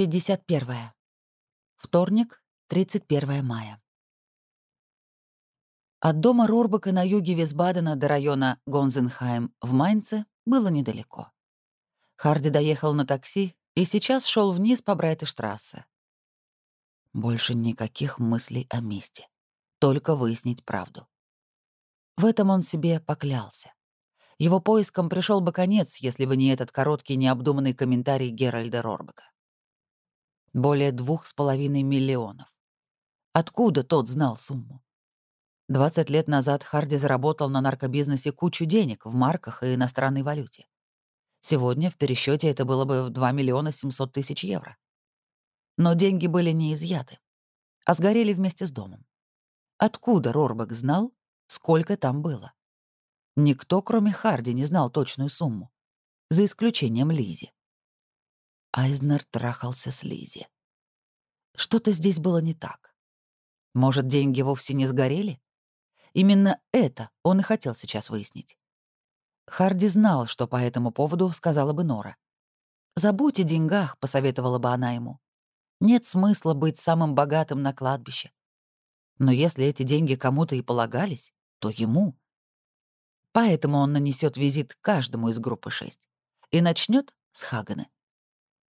51. Вторник, 31 мая. От дома Рорбака на юге Висбадена до района Гонзенхайм в Майнце было недалеко. Харди доехал на такси и сейчас шел вниз по Брайтештрассе. Больше никаких мыслей о месте. Только выяснить правду. В этом он себе поклялся. Его поиском пришел бы конец, если бы не этот короткий необдуманный комментарий Геральда Рорбака. Более двух с половиной миллионов. Откуда тот знал сумму? 20 лет назад Харди заработал на наркобизнесе кучу денег в марках и иностранной валюте. Сегодня в пересчете это было бы в 2 миллиона 700 тысяч евро. Но деньги были не изъяты, а сгорели вместе с домом. Откуда Рорбек знал, сколько там было? Никто, кроме Харди, не знал точную сумму, за исключением Лизи. Айзнер трахался с Лизи. Что-то здесь было не так. Может, деньги вовсе не сгорели? Именно это он и хотел сейчас выяснить. Харди знал, что по этому поводу сказала бы Нора. «Забудь о деньгах», — посоветовала бы она ему. «Нет смысла быть самым богатым на кладбище». Но если эти деньги кому-то и полагались, то ему. Поэтому он нанесет визит каждому из группы 6 и начнет с Хагана.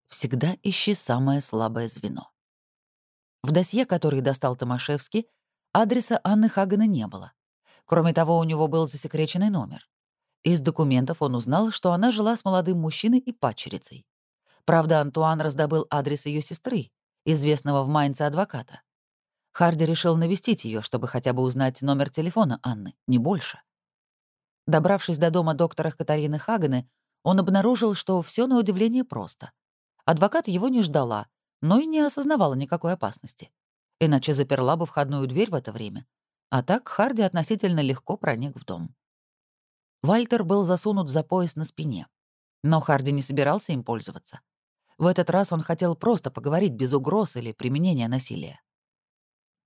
Всегда ищи самое слабое звено. В досье, который достал Томашевский, адреса Анны Хагана не было. Кроме того, у него был засекреченный номер. Из документов он узнал, что она жила с молодым мужчиной и падчерицей. Правда, Антуан раздобыл адрес ее сестры, известного в Майнце адвоката. Харди решил навестить ее, чтобы хотя бы узнать номер телефона Анны, не больше. Добравшись до дома доктора Катарины Хагены, он обнаружил, что все на удивление просто. Адвокат его не ждала, но и не осознавала никакой опасности. Иначе заперла бы входную дверь в это время. А так Харди относительно легко проник в дом. Вальтер был засунут за пояс на спине. Но Харди не собирался им пользоваться. В этот раз он хотел просто поговорить без угроз или применения насилия.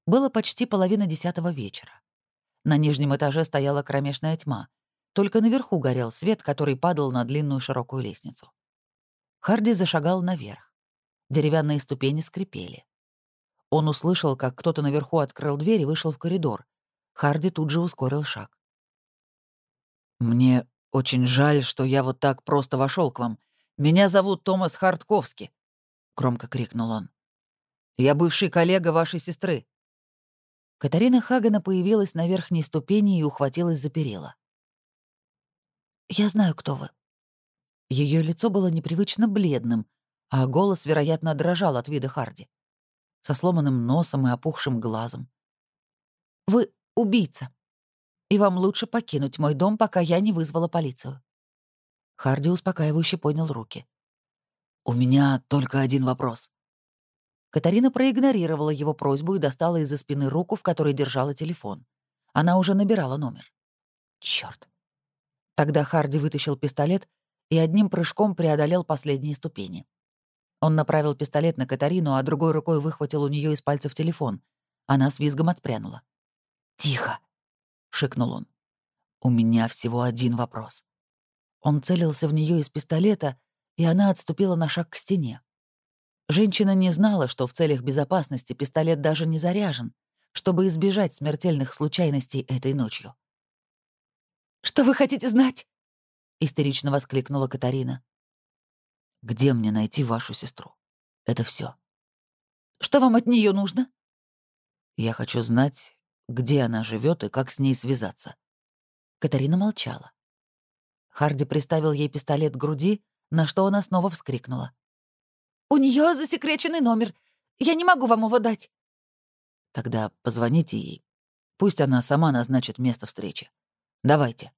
Было почти половина десятого вечера. На нижнем этаже стояла кромешная тьма. Только наверху горел свет, который падал на длинную широкую лестницу. Харди зашагал наверх. Деревянные ступени скрипели. Он услышал, как кто-то наверху открыл дверь и вышел в коридор. Харди тут же ускорил шаг. «Мне очень жаль, что я вот так просто вошел к вам. Меня зовут Томас Хартковский», — громко крикнул он. «Я бывший коллега вашей сестры». Катарина Хагана появилась на верхней ступени и ухватилась за перила. «Я знаю, кто вы», ее лицо было непривычно бледным, а голос, вероятно, дрожал от вида Харди. Со сломанным носом и опухшим глазом. «Вы убийца, и вам лучше покинуть мой дом, пока я не вызвала полицию». Харди успокаивающе поднял руки. «У меня только один вопрос». Катарина проигнорировала его просьбу и достала из-за спины руку, в которой держала телефон. Она уже набирала номер. Черт! Тогда Харди вытащил пистолет и одним прыжком преодолел последние ступени. Он направил пистолет на Катарину, а другой рукой выхватил у нее из пальцев телефон. Она с визгом отпрянула. «Тихо!» — шикнул он. «У меня всего один вопрос». Он целился в нее из пистолета, и она отступила на шаг к стене. Женщина не знала, что в целях безопасности пистолет даже не заряжен, чтобы избежать смертельных случайностей этой ночью. «Что вы хотите знать?» Истерично воскликнула Катарина. Где мне найти вашу сестру? Это все. Что вам от нее нужно? Я хочу знать, где она живет и как с ней связаться. Катарина молчала. Харди приставил ей пистолет к груди, на что она снова вскрикнула. «У нее засекреченный номер. Я не могу вам его дать». «Тогда позвоните ей. Пусть она сама назначит место встречи. Давайте».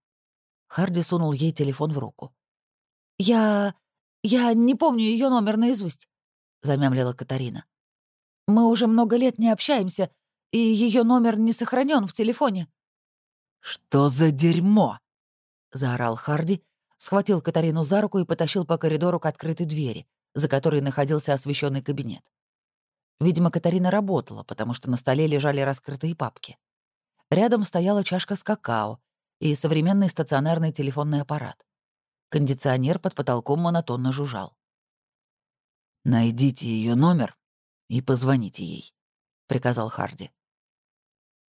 Харди сунул ей телефон в руку. «Я... я не помню ее номер наизусть», — замямлила Катарина. «Мы уже много лет не общаемся, и ее номер не сохранен в телефоне». «Что за дерьмо?» — заорал Харди, схватил Катарину за руку и потащил по коридору к открытой двери, за которой находился освещенный кабинет. Видимо, Катарина работала, потому что на столе лежали раскрытые папки. Рядом стояла чашка с какао, и современный стационарный телефонный аппарат. Кондиционер под потолком монотонно жужжал. «Найдите ее номер и позвоните ей», — приказал Харди.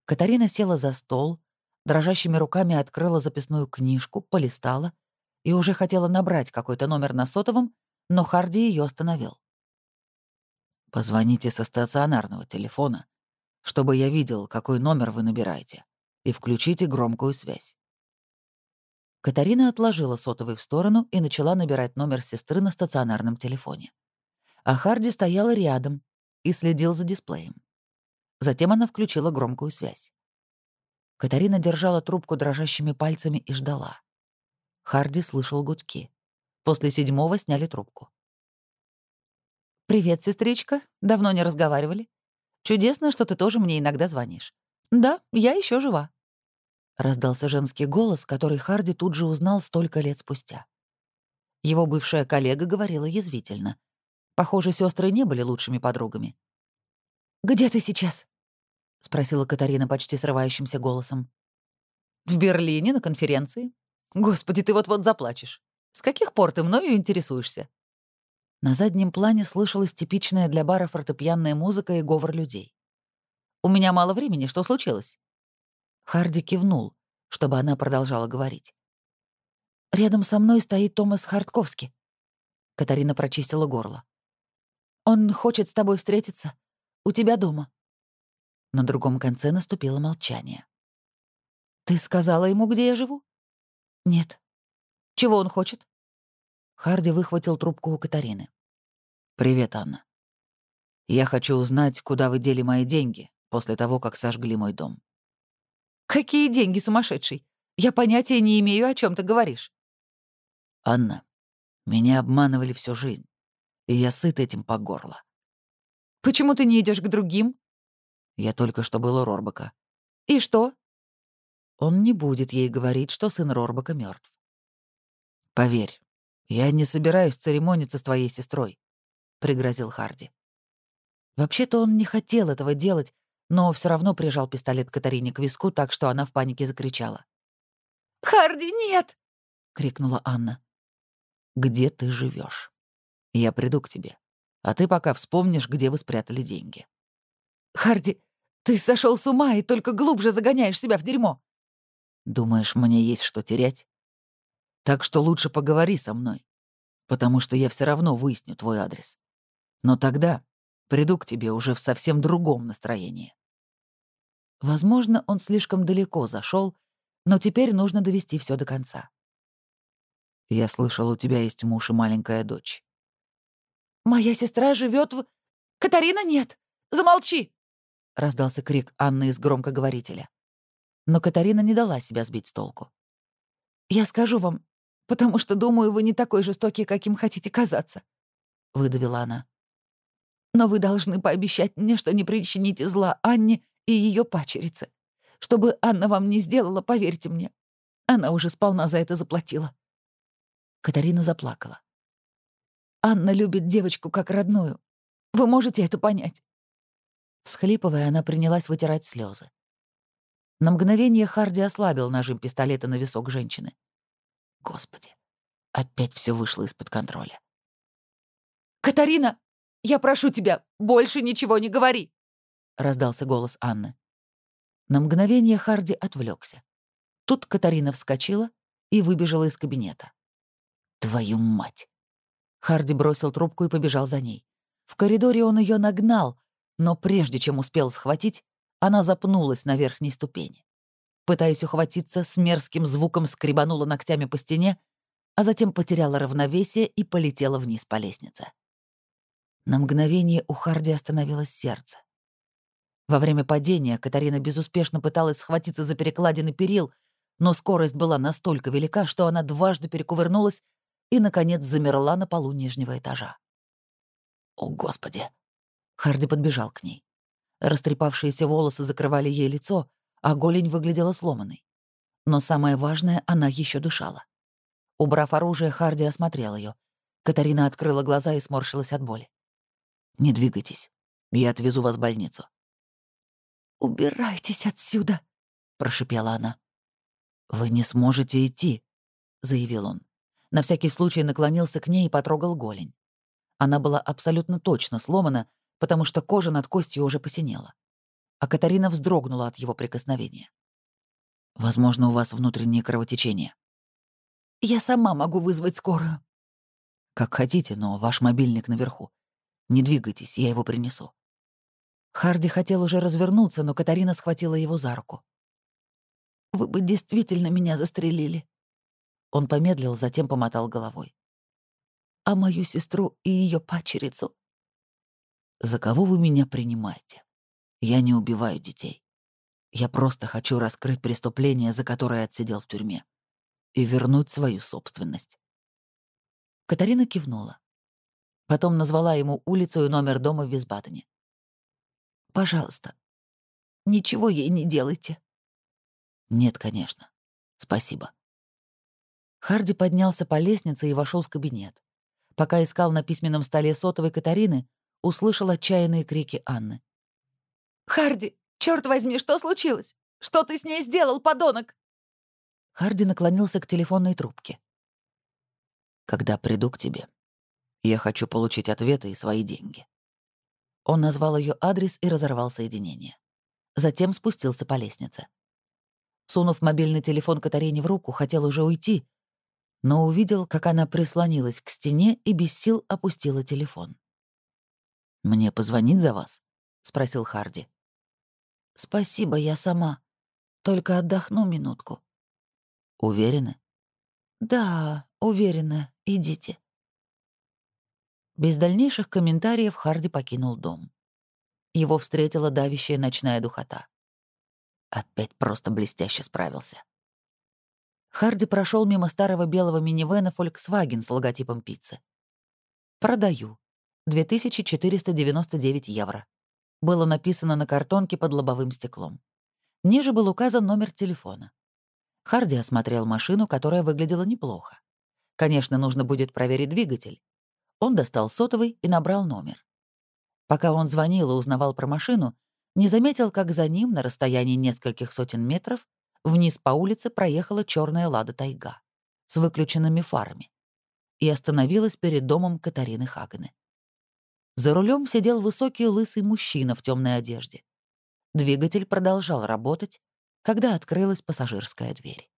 Катарина села за стол, дрожащими руками открыла записную книжку, полистала и уже хотела набрать какой-то номер на сотовом, но Харди ее остановил. «Позвоните со стационарного телефона, чтобы я видел, какой номер вы набираете, и включите громкую связь». Катарина отложила сотовый в сторону и начала набирать номер сестры на стационарном телефоне. А Харди стоял рядом и следил за дисплеем. Затем она включила громкую связь. Катарина держала трубку дрожащими пальцами и ждала. Харди слышал гудки. После седьмого сняли трубку. «Привет, сестричка. Давно не разговаривали. Чудесно, что ты тоже мне иногда звонишь. Да, я еще жива». Раздался женский голос, который Харди тут же узнал столько лет спустя. Его бывшая коллега говорила язвительно. Похоже, сестры не были лучшими подругами. «Где ты сейчас?» — спросила Катарина почти срывающимся голосом. «В Берлине на конференции. Господи, ты вот-вот заплачешь. С каких пор ты мною интересуешься?» На заднем плане слышалась типичная для бара фортепианная музыка и говор людей. «У меня мало времени, что случилось?» Харди кивнул, чтобы она продолжала говорить. «Рядом со мной стоит Томас Хартковский». Катарина прочистила горло. «Он хочет с тобой встретиться. У тебя дома». На другом конце наступило молчание. «Ты сказала ему, где я живу?» «Нет». «Чего он хочет?» Харди выхватил трубку у Катарины. «Привет, Анна. Я хочу узнать, куда вы дели мои деньги после того, как сожгли мой дом». «Какие деньги, сумасшедший? Я понятия не имею, о чем ты говоришь». «Анна, меня обманывали всю жизнь, и я сыт этим по горло». «Почему ты не идешь к другим?» Я только что был у Рорбака. И что? Он не будет ей говорить, что сын Рорбака мертв. Поверь, я не собираюсь церемониться с твоей сестрой, пригрозил Харди. Вообще-то он не хотел этого делать, но все равно прижал пистолет Катарине к виску так, что она в панике закричала. «Харди, нет!» — крикнула Анна. «Где ты живешь? Я приду к тебе, а ты пока вспомнишь, где вы спрятали деньги». «Харди, ты сошел с ума и только глубже загоняешь себя в дерьмо». «Думаешь, мне есть что терять? Так что лучше поговори со мной, потому что я все равно выясню твой адрес. Но тогда приду к тебе уже в совсем другом настроении». Возможно, он слишком далеко зашел, но теперь нужно довести все до конца. «Я слышал, у тебя есть муж и маленькая дочь». «Моя сестра живет в...» «Катарина, нет! Замолчи!» — раздался крик Анны из громкоговорителя. Но Катарина не дала себя сбить с толку. «Я скажу вам, потому что, думаю, вы не такой жестокий, каким хотите казаться», — выдавила она. «Но вы должны пообещать мне, что не причините зла Анне и ее пачерице. Чтобы Анна вам не сделала, поверьте мне. Она уже сполна за это заплатила». Катарина заплакала. «Анна любит девочку как родную. Вы можете это понять?» Всхлипывая, она принялась вытирать слезы. На мгновение Харди ослабил нажим пистолета на висок женщины. Господи, опять все вышло из-под контроля. «Катарина, я прошу тебя, больше ничего не говори!» — раздался голос Анны. На мгновение Харди отвлекся. Тут Катарина вскочила и выбежала из кабинета. «Твою мать!» Харди бросил трубку и побежал за ней. В коридоре он ее нагнал, но прежде чем успел схватить, она запнулась на верхней ступени. Пытаясь ухватиться, с мерзким звуком скребанула ногтями по стене, а затем потеряла равновесие и полетела вниз по лестнице. На мгновение у Харди остановилось сердце. Во время падения Катарина безуспешно пыталась схватиться за перекладины перил, но скорость была настолько велика, что она дважды перекувырнулась и, наконец, замерла на полу нижнего этажа. «О, Господи!» Харди подбежал к ней. Растрепавшиеся волосы закрывали ей лицо, а голень выглядела сломанной. Но самое важное, она еще дышала. Убрав оружие, Харди осмотрел ее. Катарина открыла глаза и сморщилась от боли. «Не двигайтесь. Я отвезу вас в больницу». «Убирайтесь отсюда!» — прошипела она. «Вы не сможете идти», — заявил он. На всякий случай наклонился к ней и потрогал голень. Она была абсолютно точно сломана, потому что кожа над костью уже посинела. А Катарина вздрогнула от его прикосновения. «Возможно, у вас внутреннее кровотечение». «Я сама могу вызвать скорую». «Как хотите, но ваш мобильник наверху. Не двигайтесь, я его принесу». Харди хотел уже развернуться, но Катарина схватила его за руку. «Вы бы действительно меня застрелили». Он помедлил, затем помотал головой. «А мою сестру и ее пачерицу?» «За кого вы меня принимаете? Я не убиваю детей. Я просто хочу раскрыть преступление, за которое отсидел в тюрьме, и вернуть свою собственность». Катарина кивнула. Потом назвала ему улицу и номер дома в Висбадене. «Пожалуйста, ничего ей не делайте». «Нет, конечно. Спасибо». Харди поднялся по лестнице и вошел в кабинет. Пока искал на письменном столе сотовой Катарины, услышал отчаянные крики Анны. «Харди, черт возьми, что случилось? Что ты с ней сделал, подонок?» Харди наклонился к телефонной трубке. «Когда приду к тебе, я хочу получить ответы и свои деньги». Он назвал ее адрес и разорвал соединение. Затем спустился по лестнице. Сунув мобильный телефон Катарине в руку, хотел уже уйти, но увидел, как она прислонилась к стене и без сил опустила телефон. «Мне позвонить за вас?» — спросил Харди. «Спасибо, я сама. Только отдохну минутку». «Уверены?» «Да, уверена. Идите». Без дальнейших комментариев Харди покинул дом. Его встретила давящая ночная духота. Опять просто блестяще справился. Харди прошел мимо старого белого минивэна Volkswagen с логотипом пиццы. «Продаю. 2499 евро». Было написано на картонке под лобовым стеклом. Ниже был указан номер телефона. Харди осмотрел машину, которая выглядела неплохо. Конечно, нужно будет проверить двигатель, он достал сотовый и набрал номер. Пока он звонил и узнавал про машину, не заметил, как за ним, на расстоянии нескольких сотен метров, вниз по улице проехала черная лада тайга с выключенными фарами и остановилась перед домом Катарины Хагены. За рулем сидел высокий лысый мужчина в темной одежде. Двигатель продолжал работать, когда открылась пассажирская дверь.